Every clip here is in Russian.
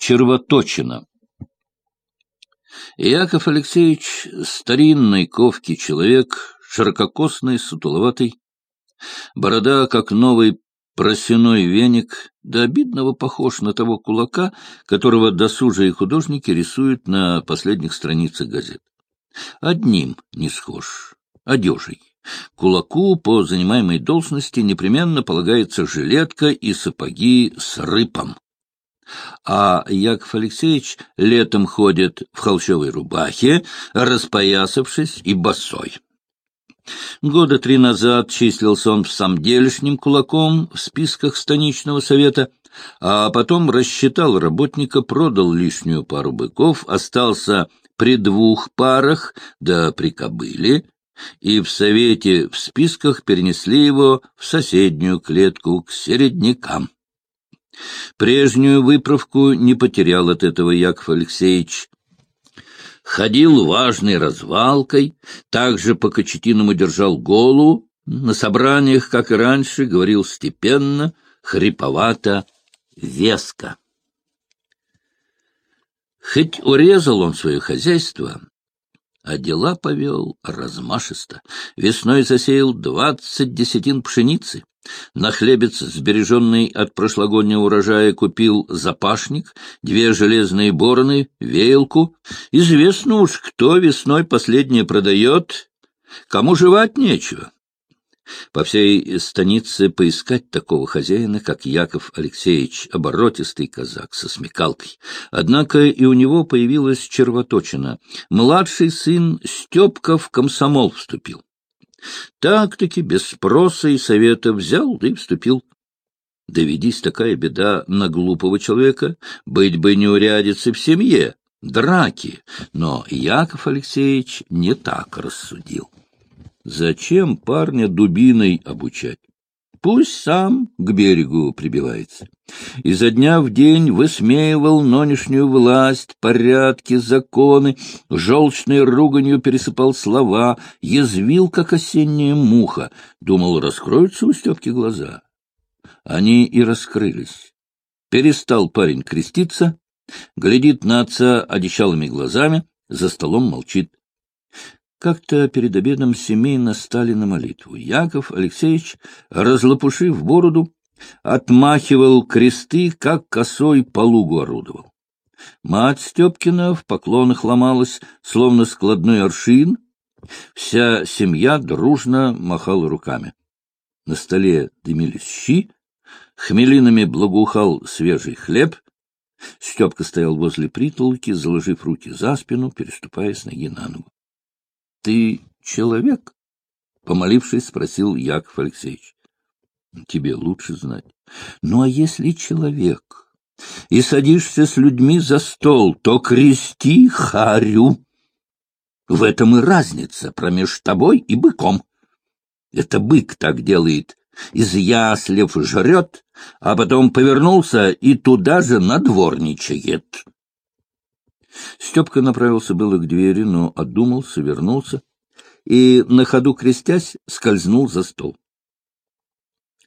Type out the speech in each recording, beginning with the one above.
червоточина. Яков Алексеевич — старинный ковкий человек, ширококосный, сутуловатый. Борода, как новый просяной веник, до обидного похож на того кулака, которого досужие художники рисуют на последних страницах газет. Одним не схож — одежей. Кулаку по занимаемой должности непременно полагается жилетка и сапоги с рыпом. А Яков Алексеевич летом ходит в холщовой рубахе, распоясавшись и босой. Года три назад числился он в самделишним кулаком в списках станичного совета, а потом рассчитал работника, продал лишнюю пару быков, остался при двух парах, да при кобыле, и в совете в списках перенесли его в соседнюю клетку к середнякам. Прежнюю выправку не потерял от этого Яков Алексеевич. Ходил важной развалкой, также по кочетиному держал голову, на собраниях, как и раньше, говорил степенно, хриповато, веско. Хоть урезал он свое хозяйство, а дела повел размашисто. Весной засеял двадцать десятин пшеницы. На хлебец, сбереженный от прошлогоднего урожая, купил запашник, две железные бороны, веялку. Известно уж, кто весной последнее продает, кому жевать нечего. По всей станице поискать такого хозяина, как Яков Алексеевич, оборотистый казак со смекалкой. Однако и у него появилась червоточина. Младший сын Степка в комсомол вступил. Так-таки без спроса и совета взял, да и вступил. Доведись такая беда на глупого человека, быть бы не урядицы в семье, драки. Но Яков Алексеевич не так рассудил. Зачем парня дубиной обучать? Пусть сам к берегу прибивается. Изо дня в день высмеивал нынешнюю власть, порядки, законы, желчной руганью пересыпал слова, язвил, как осенняя муха. Думал, раскроются у Степки глаза. Они и раскрылись. Перестал парень креститься, глядит на отца одичалыми глазами, за столом молчит. Как-то перед обедом семейно стали на молитву. Яков Алексеевич, разлопушив бороду, отмахивал кресты, как косой по лугу орудовал. Мать Степкина в поклонах ломалась, словно складной аршин. Вся семья дружно махала руками. На столе дымились щи, хмелинами благоухал свежий хлеб. Степка стоял возле притолки, заложив руки за спину, переступая с ноги на ногу. — Ты человек? — помолившись, спросил Яков Алексеевич. — Тебе лучше знать. Ну, а если человек, и садишься с людьми за стол, то крести харю. В этом и разница промеж тобой и быком. Это бык так делает, из яслев жрет, а потом повернулся и туда же надворничает. Степка направился было к двери, но одумался, вернулся и, на ходу крестясь, скользнул за стол.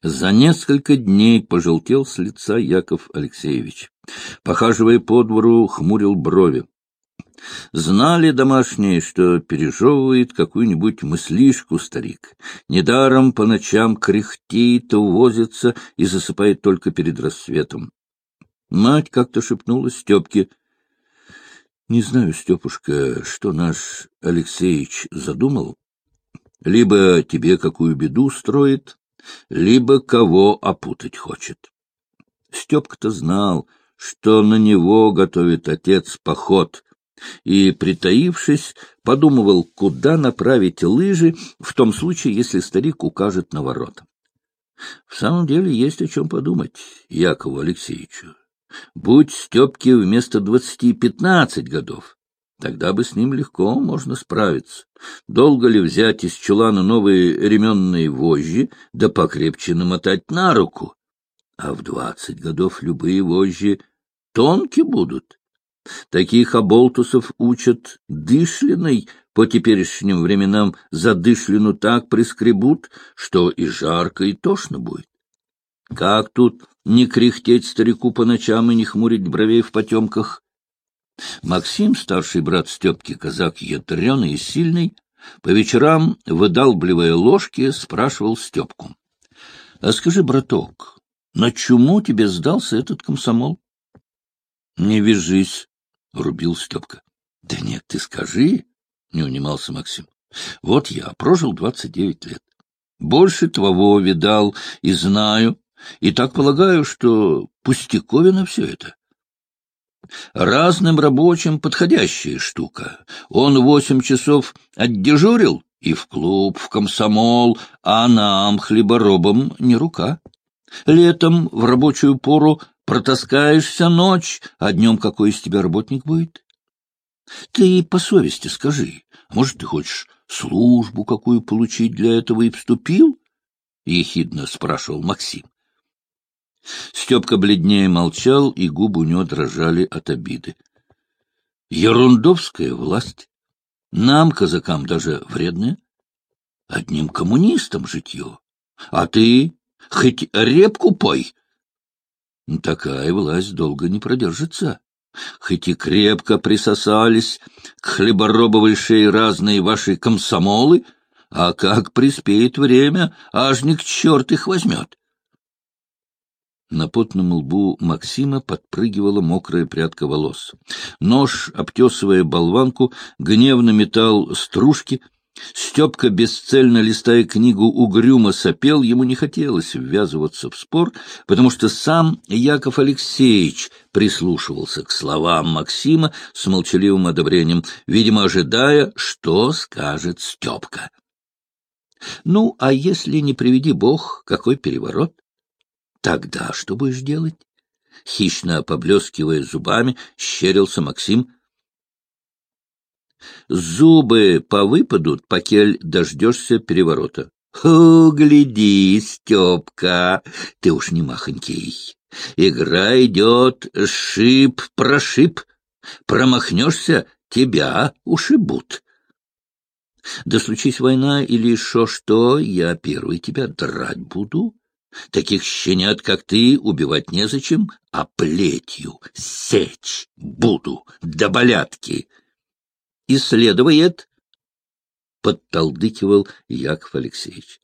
За несколько дней пожелтел с лица Яков Алексеевич. Похаживая по двору, хмурил брови. Знали домашние, что пережевывает какую-нибудь мыслишку старик. Недаром по ночам кряхтит, увозится и засыпает только перед рассветом. Мать как-то шепнула Степке — не знаю, Степушка, что наш Алексеич задумал. Либо тебе какую беду строит, либо кого опутать хочет. Степка-то знал, что на него готовит отец поход, и, притаившись, подумывал, куда направить лыжи в том случае, если старик укажет на ворота. В самом деле есть о чем подумать Якову Алексеевичу. Будь Степке вместо двадцати пятнадцать годов, тогда бы с ним легко можно справиться. Долго ли взять из чулана новые ременные вожжи, да покрепче намотать на руку? А в двадцать годов любые вожжи тонкие будут. Таких оболтусов учат дышлиной, по теперешним временам за дышлину так прискребут, что и жарко, и тошно будет. Как тут не кряхтеть старику по ночам и не хмурить бровей в потемках? Максим, старший брат Степки, казак ядреный и сильный, по вечерам, выдалбливая ложки, спрашивал Степку. — А скажи, браток, на чему тебе сдался этот комсомол? — Не вяжись, — рубил Степка. — Да нет, ты скажи, — не унимался Максим. — Вот я прожил двадцать девять лет. Больше твоего видал и знаю, и так полагаю, что пустяковина все это. Разным рабочим подходящая штука. Он восемь часов отдежурил и в клуб, в комсомол, а нам, хлеборобам, не рука. Летом в рабочую пору протаскаешься ночь, а днем какой из тебя работник будет? Ты по совести скажи, а может, ты хочешь службу какую получить для этого и вступил? — ехидно спрашивал Максим. Степка бледнее молчал, и губы у него дрожали от обиды. Ерундовская власть. Нам, казакам, даже вредная. Одним коммунистам житье. А ты хоть репку пой. Такая власть долго не продержится. Хоть и крепко присосались к хлеборобовой шее разные ваши комсомолы, а как приспеет время, ажник черт их возьмет. На потном лбу Максима подпрыгивала мокрая прядка волос. Нож, обтесывая болванку, гневно метал стружки. Степка, бесцельно листая книгу, угрюмо сопел. Ему не хотелось ввязываться в спор, потому что сам Яков Алексеевич прислушивался к словам Максима с молчаливым одобрением, видимо, ожидая, что скажет Степка. Ну, а если не приведи бог, какой переворот? Тогда что будешь делать? Хищно поблескивая зубами, щерился Максим. Зубы повыпадут, покель дождешься переворота. О, гляди, Степка, ты уж не махонький. Игра идет шип-прошип. Промахнешься, тебя ушибут. Да случись война или шо что, я первый тебя драть буду. Таких щенят, как ты, убивать незачем, а плетью сечь буду до болятки. Исследует, — подталдыкивал Яков Алексеевич.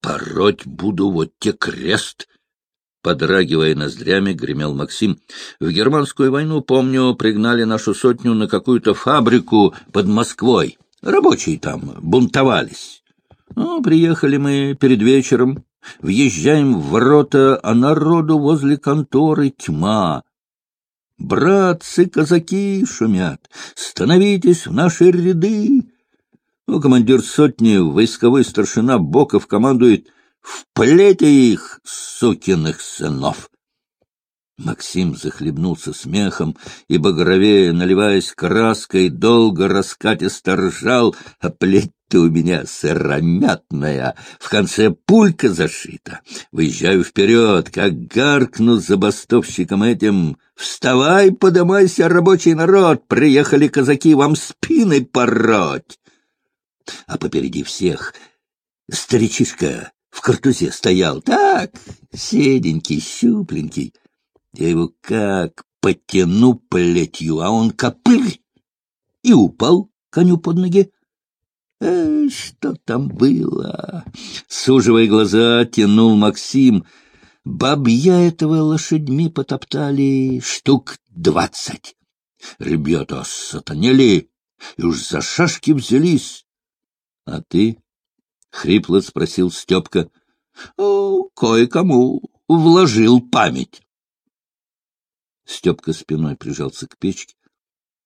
Пороть буду вот те крест, — подрагивая ноздрями, гремел Максим. В германскую войну, помню, пригнали нашу сотню на какую-то фабрику под Москвой. Рабочие там бунтовались. Ну, приехали мы перед вечером, Въезжаем в ворота, а народу возле конторы тьма. Братцы-казаки шумят, становитесь в наши ряды. Ну, командир сотни, войсковой старшина Боков командует «В плете их, сукиных сынов!» Максим захлебнулся смехом и, багровее, наливаясь краской, долго раскатисто ржал, а плеть-то у меня сыромятная, в конце пулька зашита. Выезжаю вперед, как гаркну забастовщиком этим. «Вставай, подымайся, рабочий народ! Приехали казаки вам спины пороть!» А попереди всех старичишка в картузе стоял, так, седенький, щупленький, я его как потяну плетью, а он копырь и упал коню под ноги. Э, что там было? Суживая глаза, тянул Максим. Бабья этого лошадьми потоптали штук двадцать. Ребята сатанели и уж за шашки взялись. — А ты? — хрипло спросил Степка. — Кое-кому вложил память. Степка спиной прижался к печке,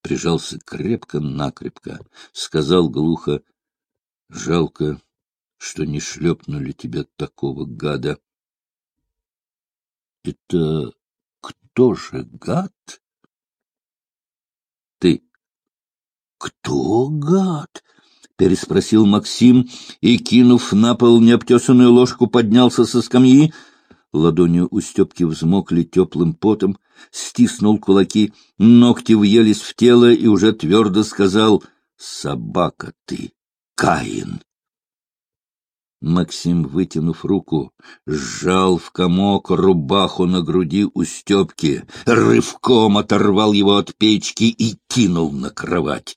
прижался крепко-накрепко, сказал глухо, — Жалко, что не шлепнули тебя такого гада. — Это кто же гад? — Ты. — Кто гад? — переспросил Максим и, кинув на пол необтесанную ложку, поднялся со скамьи. Ладони у Степки взмокли теплым потом, стиснул кулаки, ногти въелись в тело и уже твердо сказал «Собака ты, Каин!» Максим, вытянув руку, сжал в комок рубаху на груди у Степки, рывком оторвал его от печки и кинул на кровать.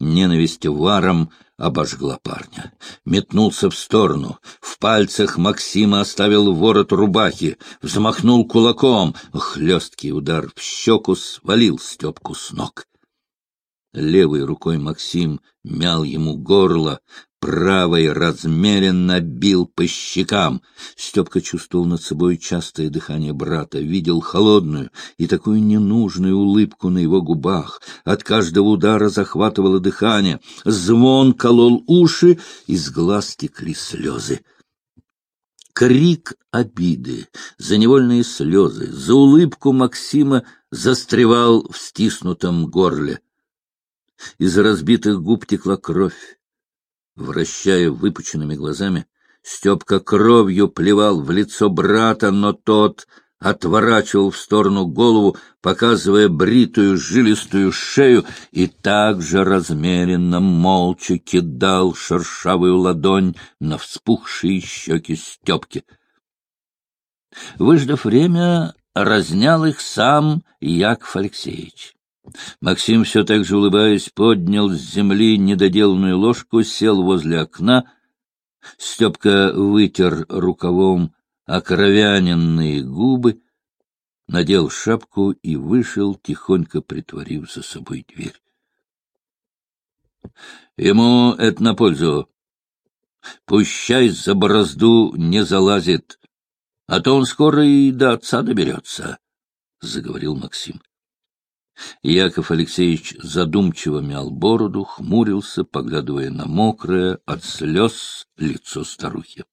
Ненависть варом обожгла парня. Метнулся в сторону. В пальцах Максима оставил ворот рубахи, взмахнул кулаком. Хлесткий удар в щеку свалил Степку с ног. Левой рукой Максим мял ему горло, правой размеренно бил по щекам. Степка чувствовал над собой частое дыхание брата, видел холодную и такую ненужную улыбку на его губах. От каждого удара захватывало дыхание, звон колол уши, из глаз текли слезы. Крик обиды, за невольные слезы, за улыбку Максима застревал в стиснутом горле. Из разбитых губ текла кровь. Вращая выпученными глазами, Степка кровью плевал в лицо брата, но тот отворачивал в сторону голову, показывая бритую жилистую шею, и также размеренно, молча кидал шершавую ладонь на вспухшие щеки Степки. Выждав время, разнял их сам Яков Алексеевич. Максим, все так же улыбаясь, поднял с земли недоделанную ложку, сел возле окна. Степка вытер рукавом окровяненные губы, надел шапку и вышел, тихонько притворив за собой дверь. Ему это на пользу. Пущай за борозду не залазит, а то он скоро и до отца доберется, — заговорил Максим. Яков Алексеевич задумчиво мял бороду, хмурился, поглядывая на мокрое от слез лицо старухи.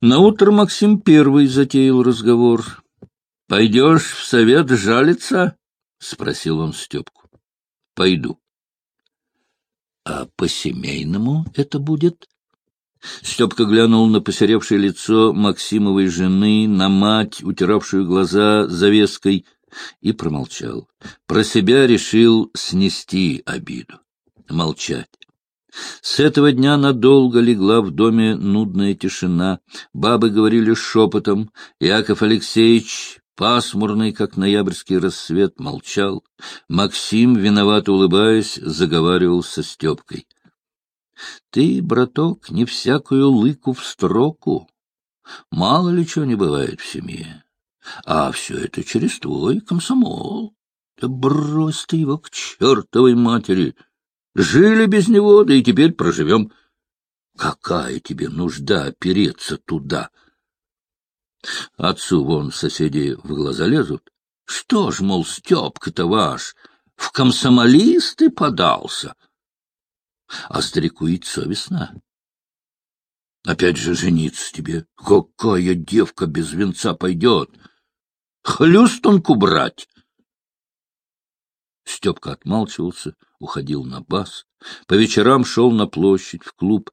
Наутро Максим первый затеял разговор. — Пойдешь в совет жалиться? — спросил он Степку. — Пойду. — А по-семейному это будет? Степка глянул на посеревшее лицо Максимовой жены, на мать, утиравшую глаза завеской — и промолчал. Про себя решил снести обиду, молчать. С этого дня надолго легла в доме нудная тишина. Бабы говорили шепотом. Яков Алексеевич, пасмурный, как ноябрьский рассвет, молчал. Максим, виновато улыбаясь, заговаривал со Степкой. — Ты, браток, не всякую лыку в строку. Мало ли чего не бывает в семье. А все это через твой комсомол. Да брось ты его к чертовой матери. Жили без него, да и теперь проживем. Какая тебе нужда опереться туда? Отцу вон соседи в глаза лезут. Что ж, мол, Степка-то ваш, в комсомолисты подался. А старику ведь совестно. Опять же жениться тебе. Какая девка без венца пойдет? Хлюстонку брать. Степка отмалчивался, уходил на бас. По вечерам шел на площадь, в клуб.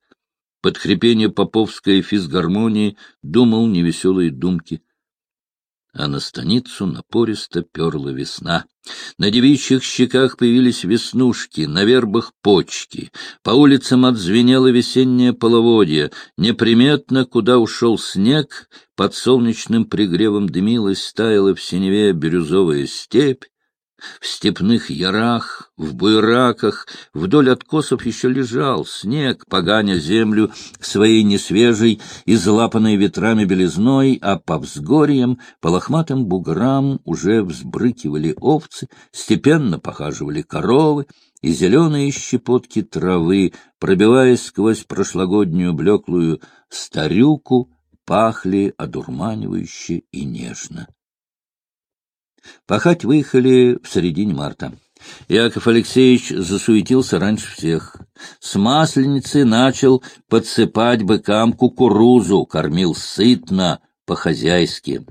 Под хрипение поповской физгармонии думал невеселые думки — а на станицу напористо перла весна. На девичьих щеках появились веснушки, на вербах почки. По улицам отзвенело весеннее половодье. Неприметно, куда ушел снег, под солнечным пригревом дымилась, стаяла в синеве бирюзовая степь. В степных ярах, в буераках, вдоль откосов еще лежал снег, поганя землю своей несвежей, излапанной ветрами белизной, а по взгорьям, по лохматым буграм уже взбрыкивали овцы, степенно похаживали коровы, и зеленые щепотки травы, пробиваясь сквозь прошлогоднюю блеклую старюку, пахли одурманивающе и нежно. Пахать выехали в середине марта. Яков Алексеевич засуетился раньше всех. С масленицы начал подсыпать быкам кукурузу, кормил сытно, по-хозяйски.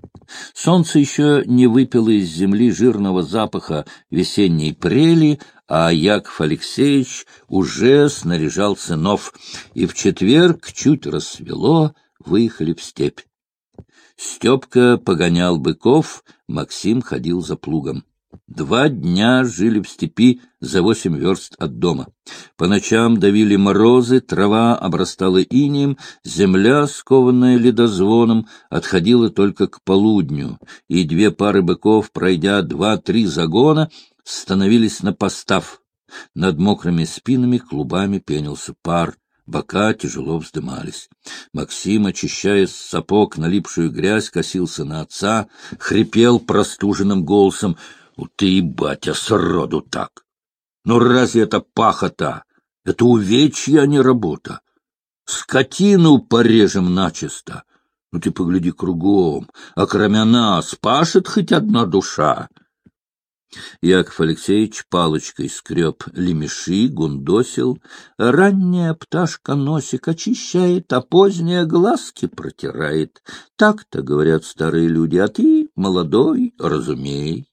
Солнце еще не выпило из земли жирного запаха весенней прели, а Яков Алексеевич уже снаряжал сынов, и в четверг чуть рассвело, выехали в степь. Степка погонял быков, Максим ходил за плугом. Два дня жили в степи за восемь верст от дома. По ночам давили морозы, трава обрастала инием, земля, скованная ледозвоном, отходила только к полудню, и две пары быков, пройдя два-три загона, становились на постав. Над мокрыми спинами клубами пенился пар, бока тяжело вздымались. Максим, очищая с сапог налипшую грязь, косился на отца, хрипел простуженным голосом — у ты и батя сроду так. Но разве это пахота? Это увечья, а не работа. Скотину порежем начисто. Ну ты погляди кругом, а кроме нас пашет хоть одна душа. Яков Алексеевич палочкой скреб лемеши, гундосил. Ранняя пташка носик очищает, а поздняя глазки протирает. Так-то говорят старые люди, а ты, молодой, разумей.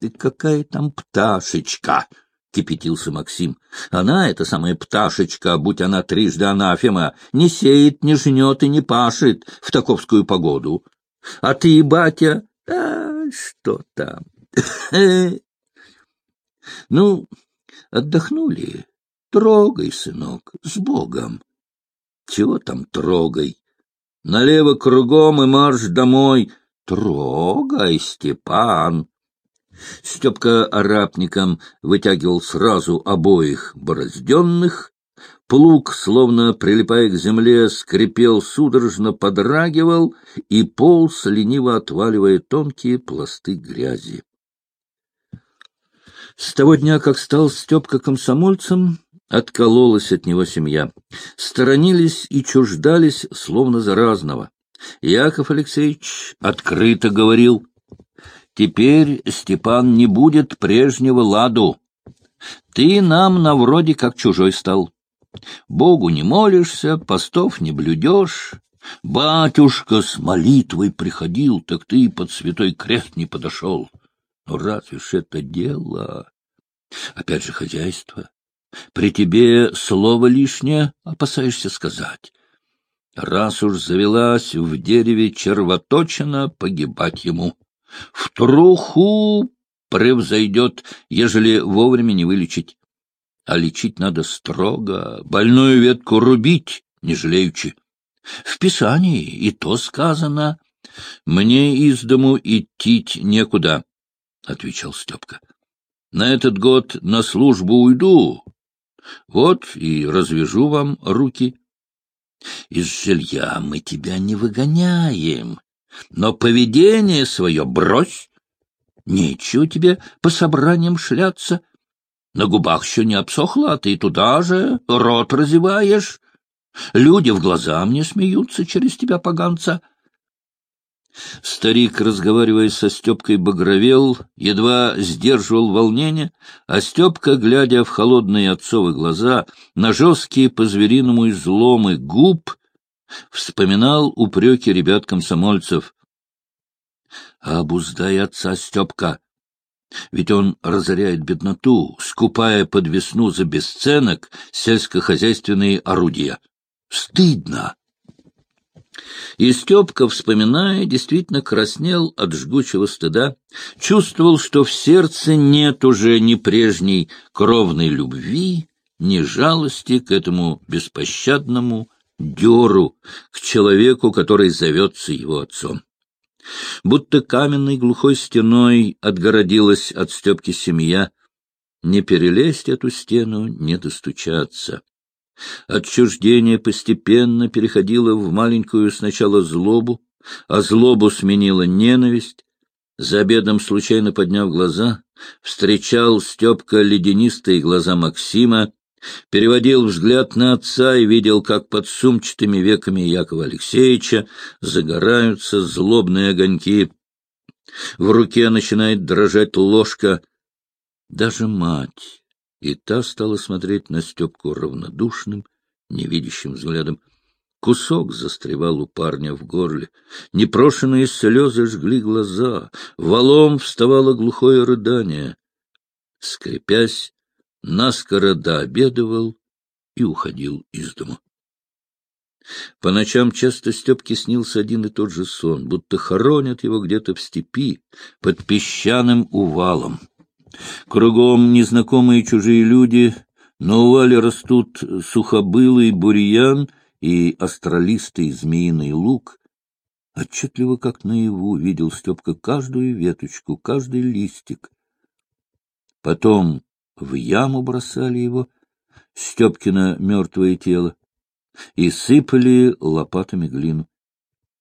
Ты какая там пташечка! — кипятился Максим. — Она, эта самая пташечка, будь она трижды анафема, не сеет, не жнет и не пашет в таковскую погоду. А ты, батя, а что там? Ну, отдохнули. Трогай, сынок, с Богом. Чего там трогай? Налево кругом и марш домой. Трогай, Степан. Степка арапником вытягивал сразу обоих борозденных, плуг, словно прилипая к земле, скрипел судорожно, подрагивал и полз, лениво отваливая тонкие пласты грязи. С того дня, как стал Степка комсомольцем, откололась от него семья. Сторонились и чуждались, словно заразного. Яков Алексеевич открыто говорил — Теперь, Степан, не будет прежнего ладу. Ты нам на вроде как чужой стал. Богу не молишься, постов не блюдешь. Батюшка с молитвой приходил, так ты под святой крест не подошел. Но разве ж это дело? Опять же хозяйство. При тебе слово лишнее опасаешься сказать. Раз уж завелась в дереве червоточина, погибать ему в труху превзойдет, ежели вовремя не вылечить. А лечить надо строго, больную ветку рубить, не жалеючи. В Писании и то сказано. «Мне из дому идти некуда», — отвечал Степка. «На этот год на службу уйду. Вот и развяжу вам руки. Из жилья мы тебя не выгоняем, но поведение свое брось. Нечего тебе по собраниям шляться. На губах еще не обсохло, а ты туда же рот разеваешь. Люди в глаза мне смеются через тебя, поганца. Старик, разговаривая со Степкой, багровел, едва сдерживал волнение, а Степка, глядя в холодные отцовы глаза, на жесткие по-звериному изломы губ, вспоминал упреки ребят-комсомольцев. «Обуздай отца, Степка! Ведь он разоряет бедноту, скупая под весну за бесценок сельскохозяйственные орудия. Стыдно!» И Степка, вспоминая, действительно краснел от жгучего стыда, чувствовал, что в сердце нет уже ни прежней кровной любви, ни жалости к этому беспощадному деру к человеку, который зовется его отцом. Будто каменной глухой стеной отгородилась от Степки семья. Не перелезть эту стену, не достучаться. Отчуждение постепенно переходило в маленькую сначала злобу, а злобу сменила ненависть. За обедом, случайно подняв глаза, встречал Степка ледянистые глаза Максима, переводил взгляд на отца и видел, как под сумчатыми веками Якова Алексеевича загораются злобные огоньки. В руке начинает дрожать ложка. Даже мать, и та стала смотреть на Степку равнодушным, невидящим взглядом. Кусок застревал у парня в горле. Непрошенные слезы жгли глаза. Валом вставало глухое рыдание. Скрипясь, наскоро дообедывал и уходил из дома. По ночам часто Степке снился один и тот же сон, будто хоронят его где-то в степи под песчаным увалом. Кругом незнакомые чужие люди, на увале растут сухобылый бурьян и остролистый змеиный лук. Отчетливо, как наяву, видел Степка каждую веточку, каждый листик. Потом в яму бросали его, Степкино мертвое тело, и сыпали лопатами глину.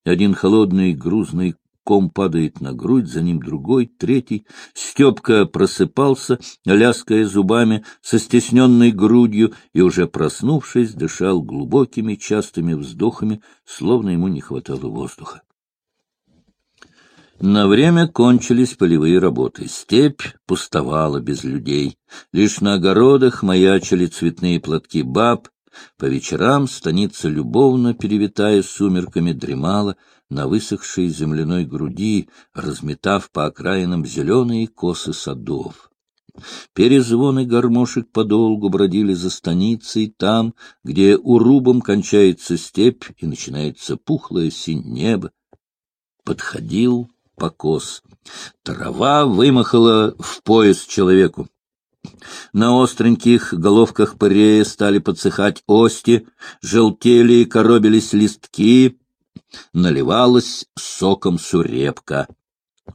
Один холодный грузный ком падает на грудь, за ним другой, третий. Степка просыпался, ляская зубами, со стесненной грудью, и, уже проснувшись, дышал глубокими частыми вздохами, словно ему не хватало воздуха. На время кончились полевые работы. Степь пустовала без людей. Лишь на огородах маячили цветные платки баб. По вечерам станица любовно, перевитая сумерками, дремала на высохшей земляной груди, разметав по окраинам зеленые косы садов. Перезвоны гармошек подолгу бродили за станицей, там, где урубом кончается степь и начинается пухлое синь небо. Подходил покос. Трава вымахала в пояс человеку. На остреньких головках пырея стали подсыхать ости, желтели и коробились листки, наливалась соком сурепка.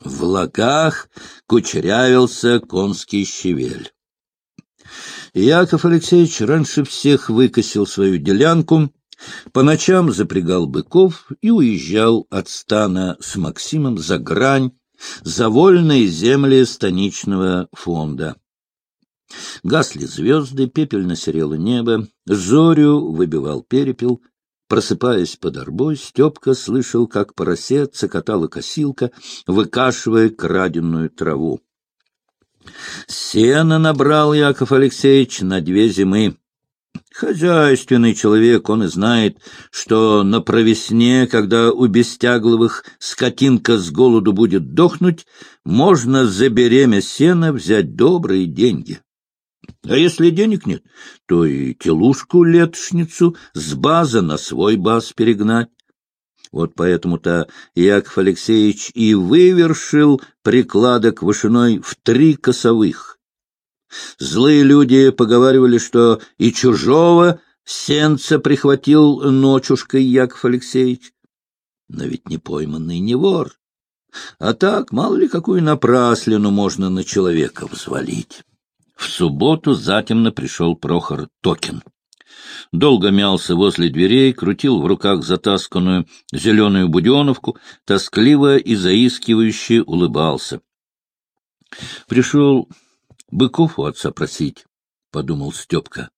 В лагах кучерявился конский щевель. Яков Алексеевич раньше всех выкосил свою делянку, по ночам запрягал быков и уезжал от стана с Максимом за грань, за вольные земли станичного фонда. Гасли звезды, пепельно серело небо, зорю выбивал перепел. Просыпаясь под арбой, Степка слышал, как по росе цокотала косилка, выкашивая краденную траву. Сено набрал Яков Алексеевич на две зимы. Хозяйственный человек, он и знает, что на провесне, когда у бестягловых скотинка с голоду будет дохнуть, можно за беремя сена взять добрые деньги. А если денег нет, то и телушку-летошницу с база на свой баз перегнать. Вот поэтому-то Яков Алексеевич и вывершил прикладок вышиной в три косовых. Злые люди поговаривали, что и чужого сенца прихватил ночушкой Яков Алексеевич. Но ведь не пойманный не вор. А так, мало ли, какую напраслину можно на человека взвалить. В субботу затемно пришел Прохор Токин. Долго мялся возле дверей, крутил в руках затасканную зеленую буденовку, тоскливо и заискивающе улыбался. Пришел Быков у отца просить, — подумал Степка.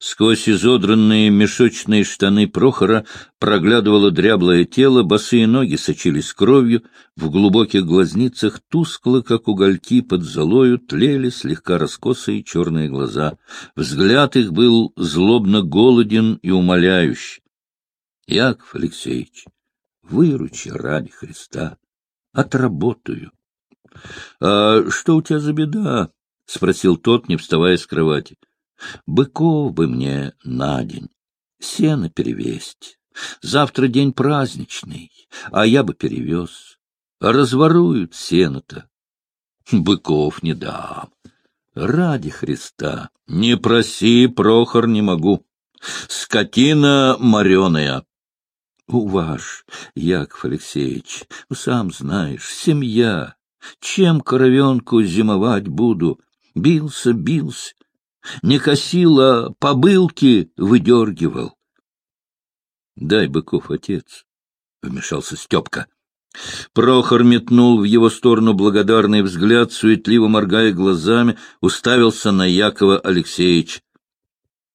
Сквозь изодранные мешочные штаны Прохора проглядывало дряблое тело, босые ноги сочились кровью, в глубоких глазницах тускло, как угольки под золою, тлели слегка раскосые черные глаза. Взгляд их был злобно голоден и умоляющий. — Яков Алексеевич, выручи ради Христа, отработаю. — А что у тебя за беда? — спросил тот, не вставая с кровати. — Быков бы мне на день. Сено перевесть. Завтра день праздничный, а я бы перевез. Разворуют сено-то. Быков не дам. Ради Христа. Не проси, Прохор, не могу. Скотина мореная. У ваш, Яков Алексеевич, сам знаешь, семья. Чем коровенку зимовать буду? Бился, бился. Не косил, а побылки выдергивал. — Дай, Быков, отец, — вмешался Степка. Прохор метнул в его сторону благодарный взгляд, суетливо моргая глазами, уставился на Якова Алексеевич.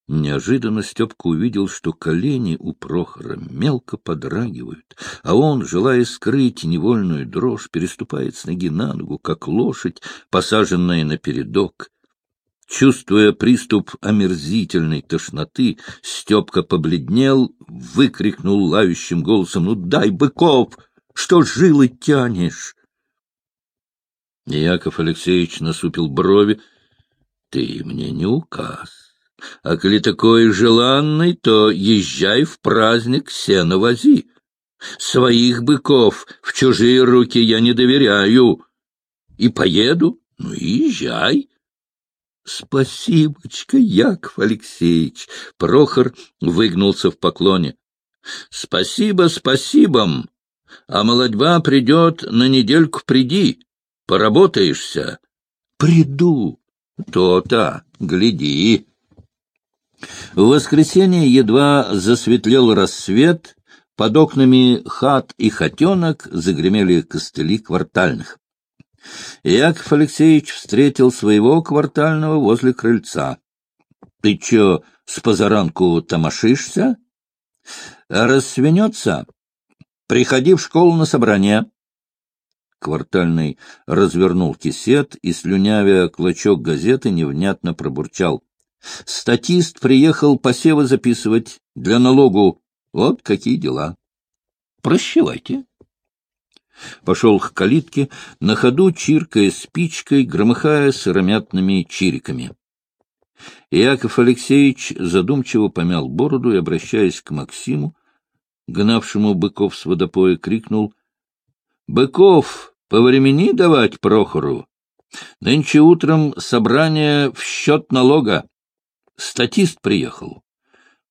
Неожиданно Степка увидел, что колени у Прохора мелко подрагивают, а он, желая скрыть невольную дрожь, переступает с ноги на ногу, как лошадь, посаженная на передок. Чувствуя приступ омерзительной тошноты, Степка побледнел, выкрикнул лающим голосом, «Ну дай, быков! Что жилы тянешь?» Яков Алексеевич насупил брови. «Ты мне не указ. А коли такой желанный, то езжай в праздник сено вози. Своих быков в чужие руки я не доверяю. И поеду, — Ну, езжай. — Спасибочка, Яков Алексеевич! Прохор выгнулся в поклоне. — Спасибо, спасибо. А молодьба придет на недельку приди. Поработаешься? — Приду. То-то, гляди. В воскресенье едва засветлел рассвет, под окнами хат и хотенок загремели костыли квартальных. Яков Алексеевич встретил своего квартального возле крыльца. — Ты чё, с позаранку тамашишься? — Рассвенется? Приходи в школу на собрание. Квартальный развернул кисет и, слюнявя клочок газеты, невнятно пробурчал. Статист приехал посевы записывать для налогу. Вот какие дела. Прощевайте. Пошел к калитке, на ходу чиркая спичкой, громыхая сыромятными чириками. Яков Алексеевич задумчиво помял бороду и, обращаясь к Максиму, гнавшему быков с водопоя, крикнул — Быков, повремени давать Прохору. Нынче утром собрание в счет налога. Статист приехал.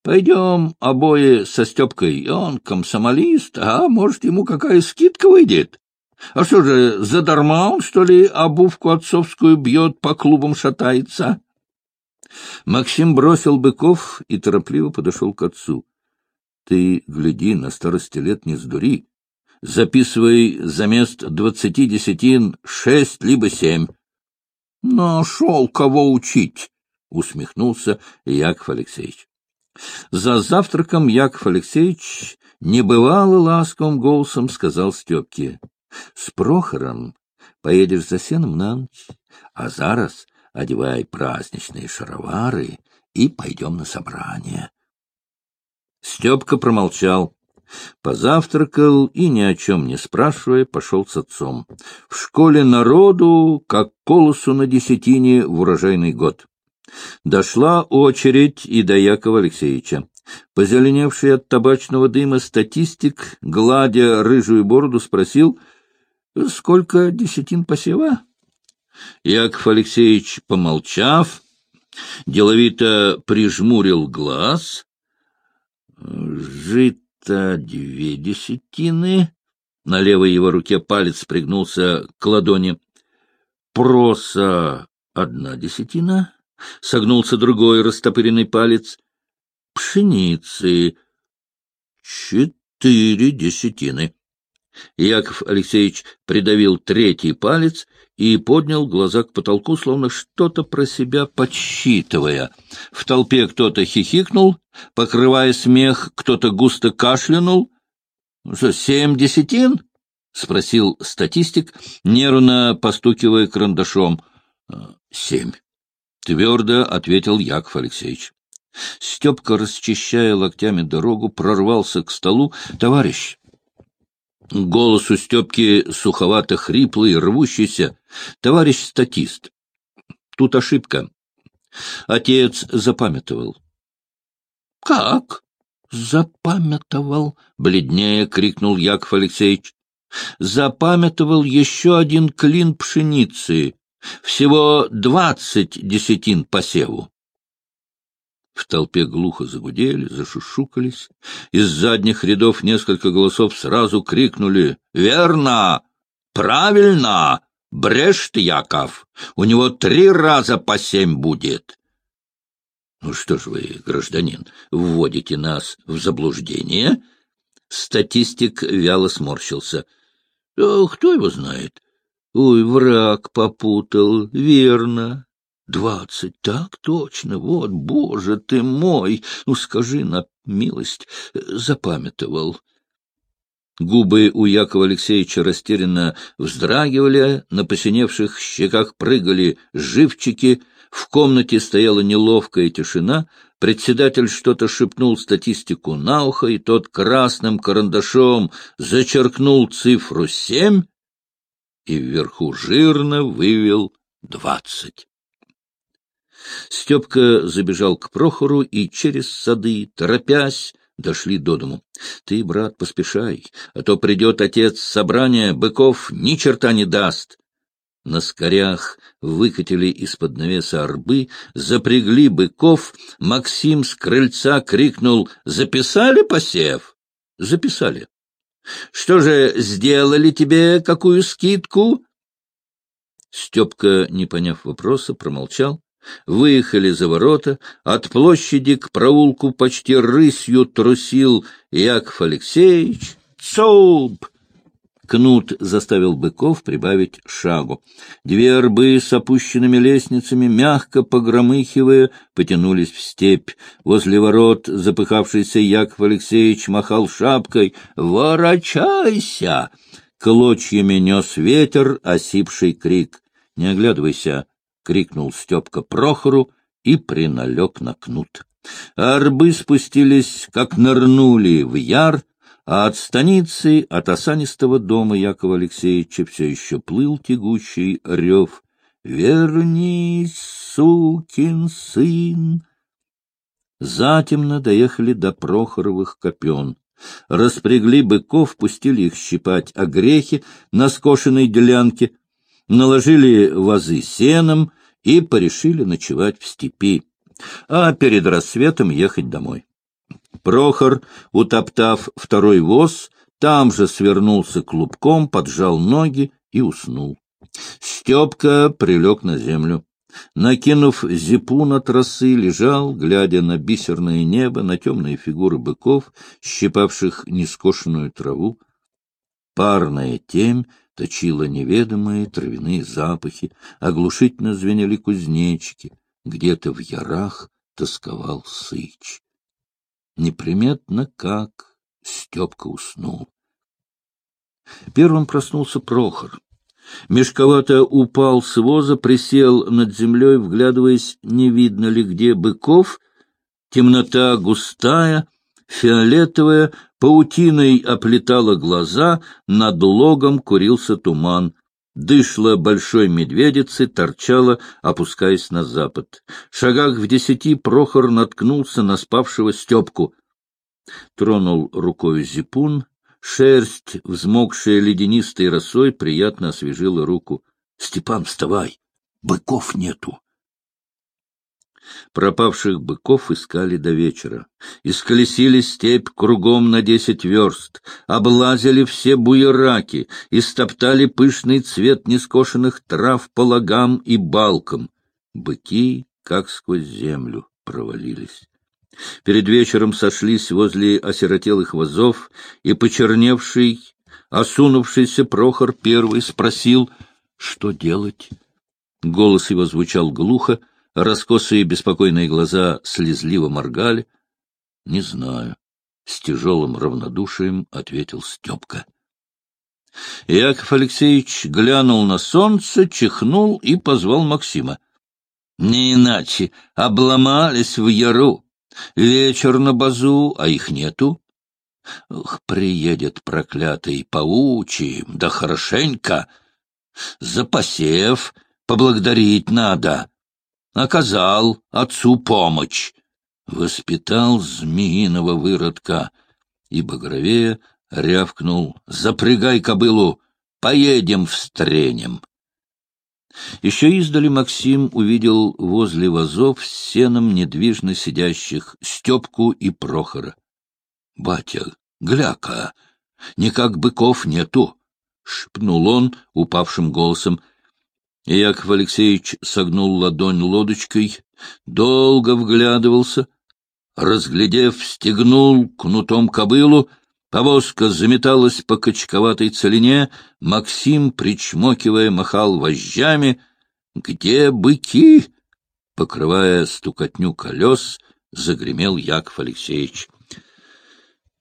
Пойдем обои со Степкой. Он комсомолист, а может, ему какая скидка выйдет? А что же, задарма он, что ли, обувку отцовскую бьет, по клубам шатается? Максим бросил быков и торопливо подошел к отцу. — Ты, гляди, на старости лет не сдури. Записывай за мест двадцати десятин шесть либо семь. — Нашел кого учить! — усмехнулся Яков Алексеевич. За завтраком Яков Алексеевич небывало ласковым голосом сказал Степке. — С Прохором поедешь за сеном на ночь, а зараз одевай праздничные шаровары и пойдем на собрание. Степка промолчал. Позавтракал и, ни о чем не спрашивая, пошел с отцом. В школе народу, как колосу на десятине в урожайный год. Дошла очередь и до Якова Алексеевича. Позеленевший от табачного дыма статистик, гладя рыжую бороду, спросил, сколько десятин посева? Яков Алексеевич, помолчав, деловито прижмурил глаз. Жито две десятины. На левой его руке палец пригнулся к ладони. Проса одна десятина согнулся другой растопыренный палец. Пшеницы четыре десятины. Яков Алексеевич придавил третий палец и поднял глаза к потолку, словно что-то про себя подсчитывая. В толпе кто-то хихикнул, покрывая смех, кто-то густо кашлянул. — Семь десятин? — спросил статистик, нервно постукивая карандашом. — Семь. — твердо ответил Яков Алексеевич. Степка, расчищая локтями дорогу, прорвался к столу. — Товарищ! Голос у Степки суховато хриплый, рвущийся. — Товарищ статист! Тут ошибка. Отец запамятовал. — Как? — Запамятовал! — бледнее крикнул Яков Алексеевич. — Запамятовал еще один клин пшеницы всего двадцать десятин посеву. В толпе глухо загудели, зашушукались. Из задних рядов несколько голосов сразу крикнули «Верно! Правильно! Брешт, Яков! У него три раза по семь будет!» «Ну что ж вы, гражданин, вводите нас в заблуждение?» Статистик вяло сморщился. «Кто его знает? Ой, враг попутал, верно. Двадцать, так точно, вот, боже ты мой, ну скажи на милость, запамятовал. Губы у Якова Алексеевича растерянно вздрагивали, на посиневших щеках прыгали живчики, в комнате стояла неловкая тишина, председатель что-то шепнул статистику на ухо, и тот красным карандашом зачеркнул цифру семь, и вверху жирно вывел двадцать. Степка забежал к Прохору и через сады, торопясь, дошли до дому. — Ты, брат, поспешай, а то придет отец собрания, быков ни черта не даст. на скорях выкатили из-под навеса арбы, запрягли быков. Максим с крыльца крикнул «Записали посев?» «Записали». «Что же, сделали тебе какую скидку?» Степка, не поняв вопроса, промолчал. Выехали за ворота, от площади к проулку почти рысью трусил Яков Алексеевич. «Цоуп!» Кнут заставил быков прибавить шагу. Две рбы с опущенными лестницами, мягко погромыхивая, потянулись в степь. Возле ворот запыхавшийся Яков Алексеевич махал шапкой «Ворочайся!» Клочьями нес ветер, осипший крик. «Не оглядывайся!» — крикнул Степка Прохору и приналег на кнут. Арбы спустились, как нырнули в яр, а от станицы, от осанистого дома Якова Алексеевича все еще плыл тягучий рев. «Вернись, сукин сын!» Затемно доехали до Прохоровых копен. Распрягли быков, пустили их щипать огрехи на скошенной делянке, наложили вазы сеном и порешили ночевать в степи, а перед рассветом ехать домой. Прохор, утоптав второй воз, там же свернулся клубком, поджал ноги и уснул. Степка прилег на землю. Накинув зипу на тросы, лежал, глядя на бисерное небо, на темные фигуры быков, щипавших нескошенную траву. Парная темь точила неведомые травяные запахи, оглушительно звенели кузнечики, где-то в ярах тосковал сыч. Неприметно как Степка уснул. Первым проснулся Прохор. Мешковато упал с воза, присел над землей, вглядываясь, не видно ли где быков. Темнота густая, фиолетовая, паутиной оплетала глаза, над логом курился туман. Дышло большой медведицы торчало, опускаясь на запад. В шагах в десяти Прохор наткнулся на спавшего Степку. Тронул рукой зипун, шерсть, взмокшая ледянистой росой, приятно освежила руку. — Степан, вставай! Быков нету! Пропавших быков искали до вечера. Исколесили степь кругом на десять верст, облазили все буераки, истоптали пышный цвет нескошенных трав по лагам и балкам. Быки, как сквозь землю, провалились. Перед вечером сошлись возле осиротелых вазов, и почерневший, осунувшийся Прохор первый спросил, что делать. Голос его звучал глухо, Раскосые беспокойные глаза слезливо моргали. — Не знаю. С тяжелым равнодушием ответил Степка. Яков Алексеевич глянул на солнце, чихнул и позвал Максима. — Не иначе. Обломались в яру. Вечер на базу, а их нету. Ох, приедет проклятый, поучим, да хорошенько. За посев поблагодарить надо оказал отцу помощь, воспитал змеиного выродка, и багровее рявкнул «Запрягай кобылу, поедем встренем». Еще издали Максим увидел возле вазов с сеном недвижно сидящих Степку и Прохора. — Батя, гляка, никак быков нету! — шепнул он упавшим голосом. Яков Алексеевич согнул ладонь лодочкой, долго вглядывался, разглядев, стегнул кнутом кобылу, повозка заметалась по качковатой целине, Максим, причмокивая, махал вожжами. «Где быки?» Покрывая стукотню колес, загремел Яков Алексеевич.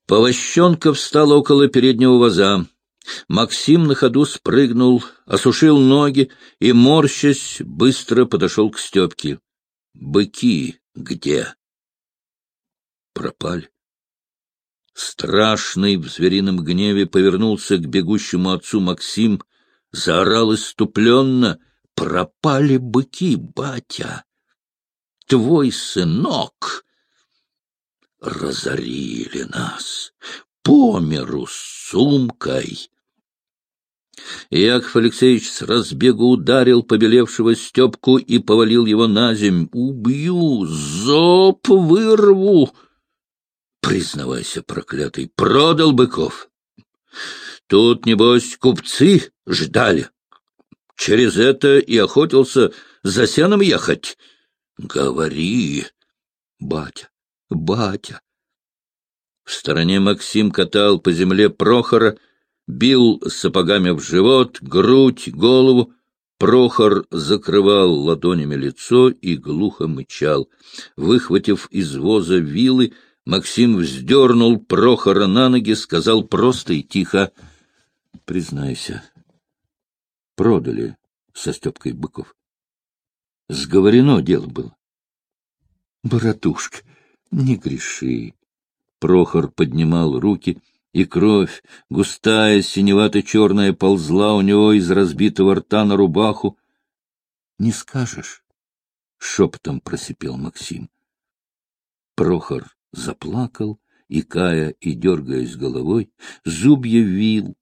Повощенка встала около переднего ваза. Максим на ходу спрыгнул, осушил ноги и, морщась, быстро подошел к Степке. — Быки где? Пропали. Страшный в зверином гневе повернулся к бегущему отцу Максим, заорал иступленно. — Пропали быки, батя! Твой сынок! Разорили нас! По миру с сумкой! Яков Алексеевич с разбегу ударил побелевшего Степку и повалил его на земь. «Убью! Зоб вырву!» Признавайся, проклятый, продал быков. Тут, небось, купцы ждали. Через это и охотился за сеном ехать. Говори, батя, батя. В стороне Максим катал по земле Прохора, бил сапогами в живот, грудь, голову. Прохор закрывал ладонями лицо и глухо мычал. Выхватив из воза вилы, Максим вздернул Прохора на ноги, сказал просто и тихо. — Признайся, продали со Степкой Быков. Сговорено дело было. — Братушка, не греши. Прохор поднимал руки, и кровь, густая, синевато-черная, ползла у него из разбитого рта на рубаху. — Не скажешь? — шепотом просипел Максим. Прохор заплакал, и, кая и дергаясь головой, зубья вил.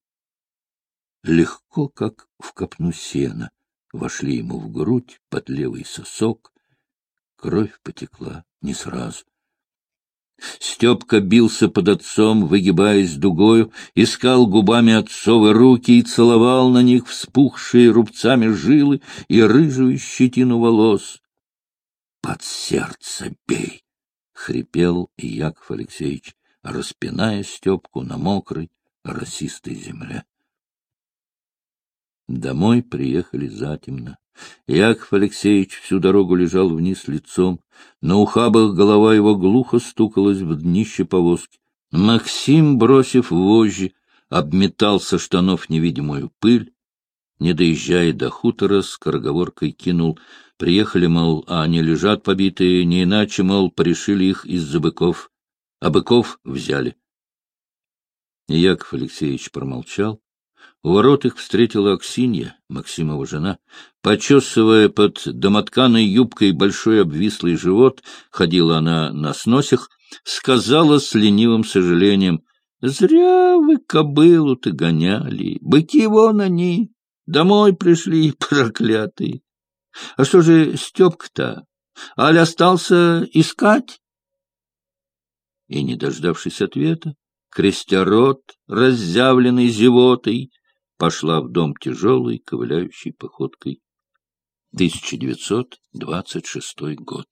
Легко, как в копну сена, вошли ему в грудь под левый сосок. Кровь потекла не сразу. Степка бился под отцом, выгибаясь дугою, искал губами отцовы руки и целовал на них вспухшие рубцами жилы и рыжую щетину волос. — Под сердце бей! — хрипел Яков Алексеевич, распиная Степку на мокрой, росистой земле. Домой приехали затемно. Яков Алексеевич всю дорогу лежал вниз лицом. На ухабах голова его глухо стукалась в днище повозки. Максим, бросив вожжи, обметал со штанов невидимую пыль. Не доезжая до хутора, с скороговоркой кинул. Приехали, мол, а они лежат побитые, не иначе, мол, порешили их из-за быков. А быков взяли. Яков Алексеевич промолчал. У ворот их встретила Аксинья, Максимова жена. Почесывая под домотканой юбкой большой обвислый живот, ходила она на сносях, сказала с ленивым сожалением, — Зря вы кобылу-то гоняли, быки вон они, домой пришли, проклятые. А что же Степка-то? Аль остался искать? И, не дождавшись ответа, крестя рот, разъявленный зевотой, пошла в дом тяжелой, ковыляющей походкой. 1926 год.